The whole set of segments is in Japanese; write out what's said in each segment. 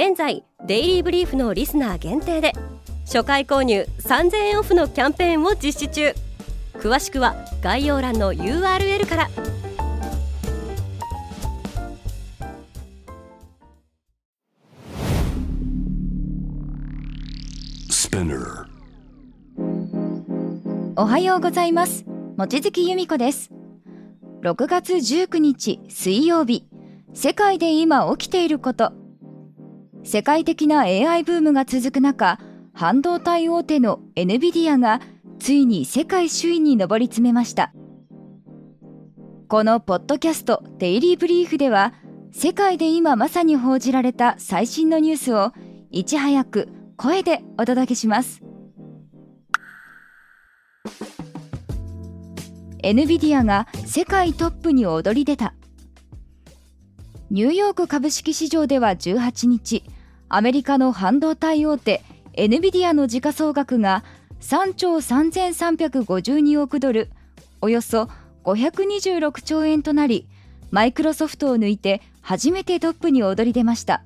現在デイリーブリーフのリスナー限定で初回購入3000円オフのキャンペーンを実施中。詳しくは概要欄の URL から。おはようございます。望月由美子です。6月19日水曜日。世界で今起きていること世界的な AI ブームが続く中半導体大手の NVIDIA がついに世界首位に上り詰めました。このポッドキャストデイリーブリーフでは世界で今まさに報じられた最新のニュースをいち早く声でお届けします。NVIDIA が世界トップに躍り出たニューヨーク株式市場では18日アメリカの半導体大手 NVIDIA の時価総額が3兆3352億ドルおよそ526兆円となりマイクロソフトを抜いて初めてトップに躍り出ました。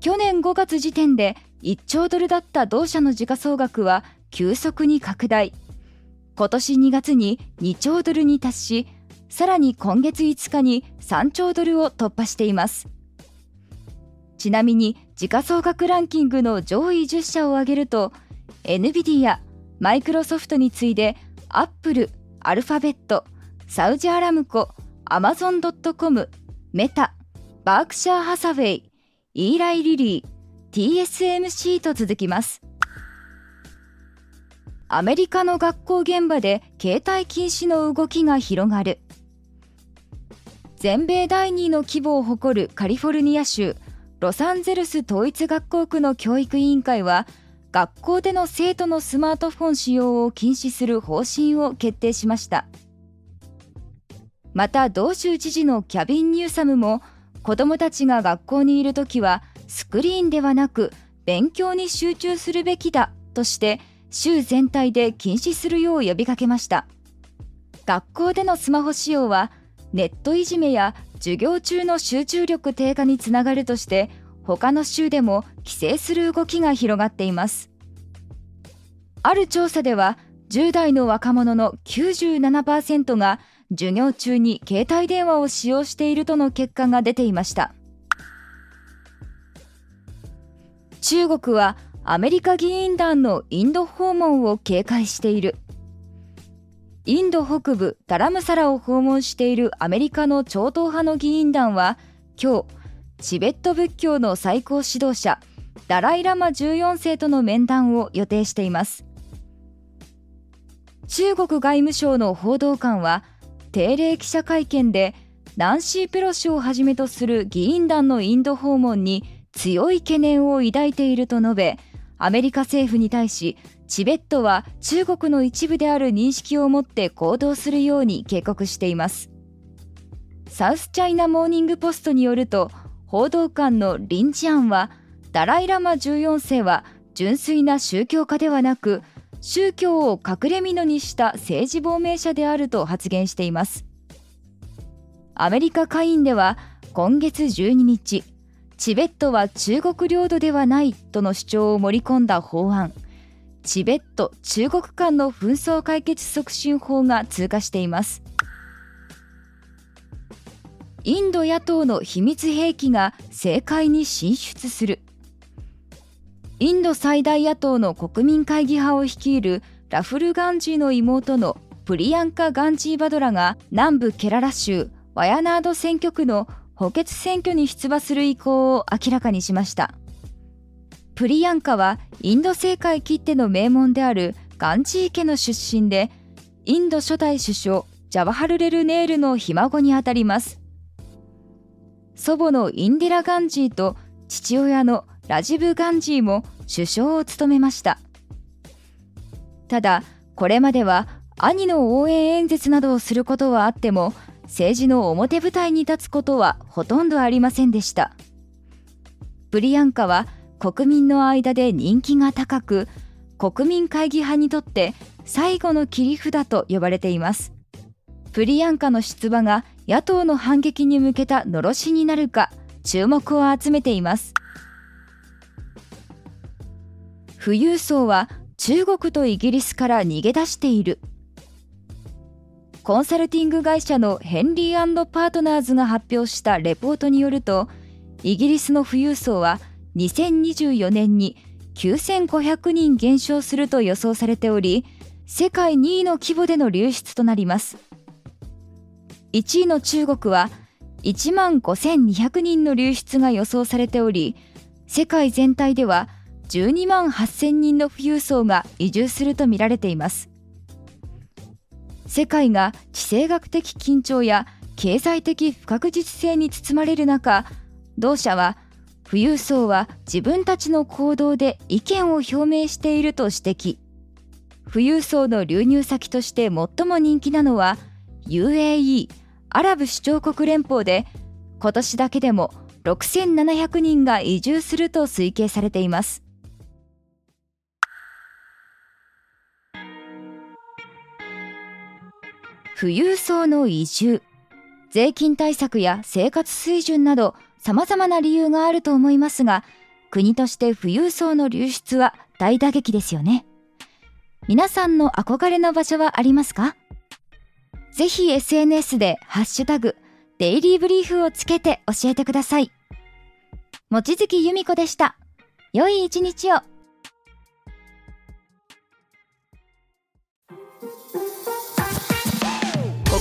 去年5月時点で1兆ドルだった同社の時価総額は急速に拡大。今年2月に2兆ドルに達しさらに今月5日に3兆ドルを突破していますちなみに時価総額ランキングの上位10社を挙げると NVIDIA、マイクロソフトに次いでアップル、アルファベット、サウジアラムコ、アマゾン・ドット・コム、メタ、バークシャー・ハサウェイ、イーライ・リリー、TSMC と続きます。アメリカの学校現場で携帯禁止の動きが広がる。全米第2位の規模を誇るカリフォルニア州ロサンゼルス統一学校区の教育委員会は学校での生徒のスマートフォン使用を禁止する方針を決定しました。また同州知事のキャビン・ニューサムも子どもたちが学校にいるときはスクリーンではなく勉強に集中するべきだとして州全体で禁止するよう呼びかけました。学校でのスマホ使用はネットいじめや授業中の集中力低下につながるとして他の州でも規制する動きが広がっています。ある調査では10代の若者の97%が授業中に携帯電話を使用しているとの結果が出ていました。中国はアメリカ議員団のインド訪問を警戒している。インド北部ダラムサラを訪問しているアメリカの超党派の議員団は今日チベット仏教の最高指導者ダライ・ラマ14世との面談を予定しています。中国外務省の報道官は定例記者会見でナンシー・ペロシをはじめとする議員団のインド訪問に強い懸念を抱いていると述べアメリカ政府に対しチベットは中国の一部である認識を持って行動するように警告しています。サウスチャイナモーニングポストによると報道官のリン・ジアンはダライ・ラマ14世は純粋な宗教家ではなく宗教を隠れ蓑にした政治亡命者であると発言しています。アメリカ下院では今月12日チベットは中国領土ではないとの主張を盛り込んだ法案。チベット中国間の紛争解決促進法が通過しています。インド野党の秘密兵器が政界に進出する。インド最大野党の国民会議派を率いるラフル・ガンジーの妹のプリヤンカ・ガンジーバドラが南部ケララ州ワヤナード選挙区の補欠選挙に出馬する意向を明らかにしました。プリヤンカはインド政界きっての名門であるガンジー家の出身でインド初代首相ジャワハルレル・ネールのひ孫にあたります。祖母のインディラ・ガンジーと父親のラジブ・ガンジーも首相を務めました。ただこれまでは兄の応援演説などをすることはあっても政治の表舞台に立つことはほとんどありませんでした。プリヤンカは国民の間で人気が高く国民会議派にとって最後の切り札と呼ばれています。プリヤンカの出馬が野党の反撃に向けたのろしになるか注目を集めています。富裕層は中国とイギリスから逃げ出している。コンサルティング会社のヘンリーパートナーズが発表したレポートによるとイギリスの富裕層は2024年に9500人減少すると予想されており世界2位の規模での流出となります。1位の中国は1万5200人の流出が予想されており世界全体では12万8000人の富裕層が移住するとみられています。世界が地政学的緊張や経済的不確実性に包まれる中同社は富裕層は自分たちの行動で意見を表明していると指摘。富裕層の流入先として最も人気なのは UAE アラブ首長国連邦で今年だけでも6700人が移住すると推計されています。富裕層の移住税金対策や生活水準など様々な理由があると思いますが国として富裕層の流出は大打撃ですよね。皆さんの憧れの場所はありますか？ぜひ SNS でハッシュタグデイリーブリーフをつけて教えてください。望月由美子でした。良い一日を。